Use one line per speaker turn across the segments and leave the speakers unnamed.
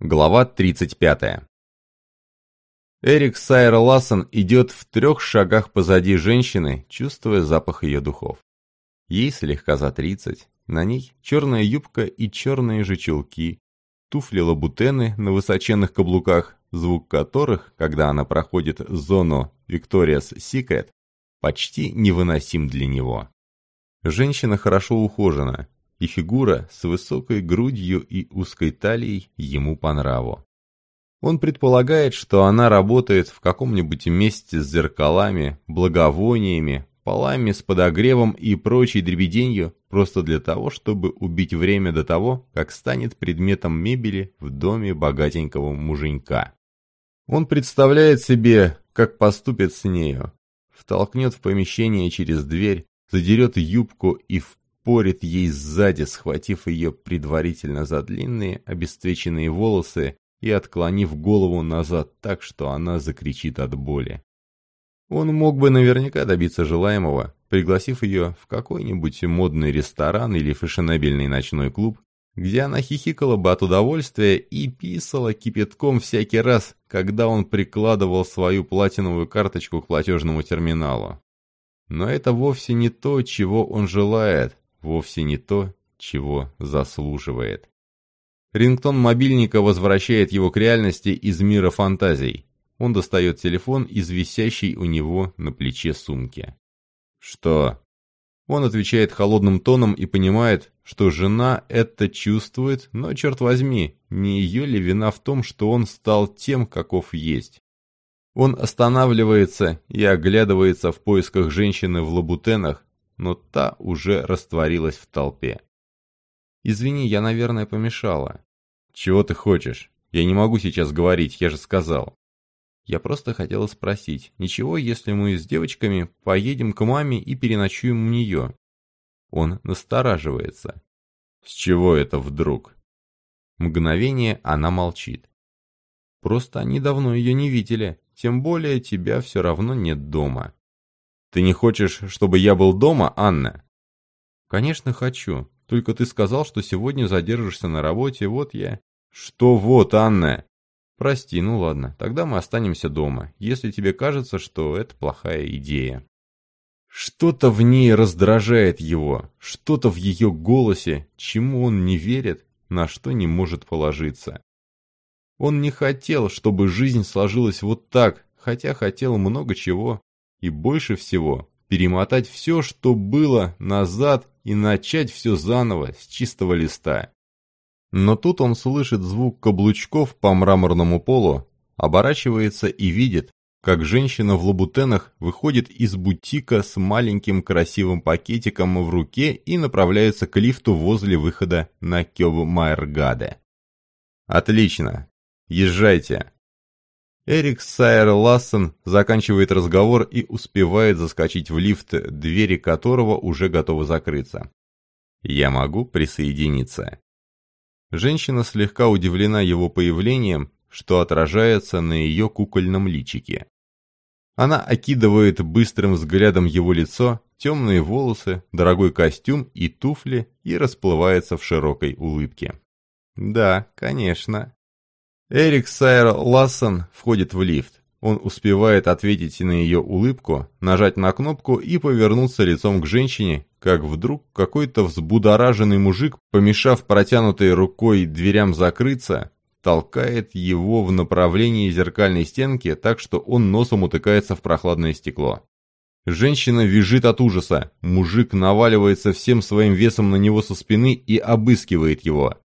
Глава 35. Эрик Сайер Лассен идет в трех шагах позади женщины, чувствуя запах ее духов. Ей слегка за тридцать, на ней черная юбка и черные же чулки, туфли-лабутены на высоченных каблуках, звук которых, когда она проходит зону Victoria's Secret, почти невыносим для него. Женщина хорошо ухожена, и фигура с высокой грудью и узкой талией ему по нраву. Он предполагает, что она работает в каком-нибудь месте с зеркалами, благовониями, полами с подогревом и прочей дребеденью просто для того, чтобы убить время до того, как станет предметом мебели в доме богатенького муженька. Он представляет себе, как поступит с нею, втолкнет в помещение через дверь, задерет юбку и в впорит ей сзади, схватив ее предварительно за длинные, обесцвеченные волосы и отклонив голову назад так, что она закричит от боли. Он мог бы наверняка добиться желаемого, пригласив ее в какой-нибудь модный ресторан или фешенебельный ночной клуб, где она хихикала бы от удовольствия и писала кипятком всякий раз, когда он прикладывал свою платиновую карточку к платежному терминалу. Но это вовсе не то, чего он желает, вовсе не то, чего заслуживает. Рингтон мобильника возвращает его к реальности из мира фантазий. Он достает телефон из висящей у него на плече сумки. «Что?» Он отвечает холодным тоном и понимает, что жена это чувствует, но, черт возьми, не ее ли вина в том, что он стал тем, каков есть? Он останавливается и оглядывается в поисках женщины в лабутенах, но та уже растворилась в толпе. «Извини, я, наверное, помешала». «Чего ты хочешь? Я не могу сейчас говорить, я же сказал». Я просто хотела спросить, ничего, если мы с девочками поедем к маме и переночуем у нее? Он настораживается. С чего это вдруг? Мгновение она молчит. Просто они давно ее не видели, тем более тебя все равно нет дома. Ты не хочешь, чтобы я был дома, Анна?» «Конечно хочу. Только ты сказал, что сегодня задержишься на работе, вот я...» «Что вот, Анна?» «Прости, ну ладно, тогда мы останемся дома, если тебе кажется, что это плохая идея». Что-то в ней раздражает его, что-то в ее голосе, чему он не верит, на что не может положиться. Он не хотел, чтобы жизнь сложилась вот так, хотя хотел много чего, и больше всего перемотать все, что было, назад и начать все заново, с чистого листа. Но тут он слышит звук каблучков по мраморному полу, оборачивается и видит, как женщина в лабутенах выходит из бутика с маленьким красивым пакетиком в руке и направляется к лифту возле выхода на Кёб-Майергаде. «Отлично! Езжайте!» Эрик Сайер Лассен заканчивает разговор и успевает заскочить в лифт, двери которого уже готовы закрыться. «Я могу присоединиться». Женщина слегка удивлена его появлением, что отражается на ее кукольном личике. Она окидывает быстрым взглядом его лицо, темные волосы, дорогой костюм и туфли и расплывается в широкой улыбке. «Да, конечно. Эрик Сайер Лассен входит в лифт. Он успевает ответить на ее улыбку, нажать на кнопку и повернуться лицом к женщине, как вдруг какой-то взбудораженный мужик, помешав протянутой рукой дверям закрыться, толкает его в направлении зеркальной стенки так, что он носом утыкается в прохладное стекло. Женщина визжит от ужаса, мужик наваливается всем своим весом на него со спины и обыскивает его.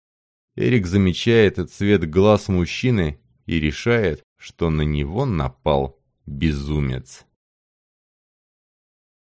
Эрик замечает цвет глаз мужчины и решает, что на него напал безумец.